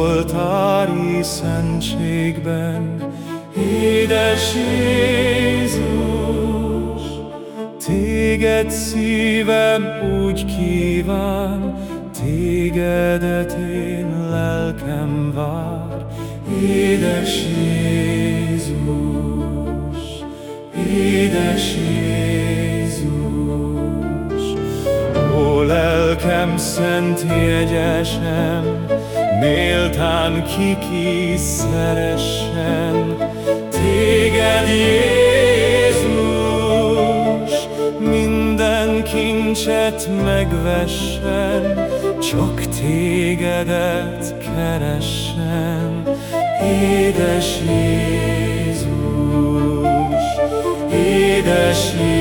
oltári szentségben. Édes Jézus, Téged szívem úgy kíván, Tégedet én lelkem vár. Édes Jézus, Édes Jézus, Ó lelkem szent jegyesen, Méltán kiki szeressen, Téged Jézus, minden kincset megvessen, Csak Tégedet keressen, Édes Jézus, Édes Jézus.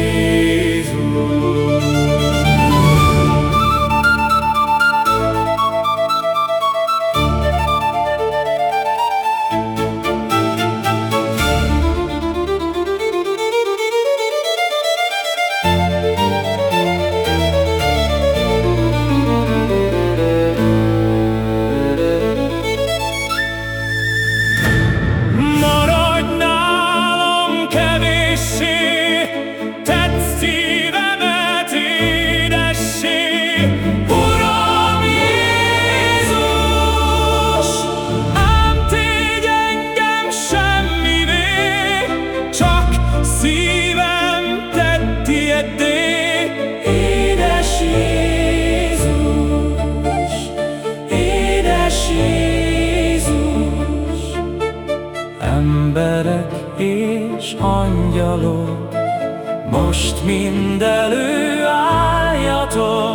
emberek és angyalok, most mind előálljatok.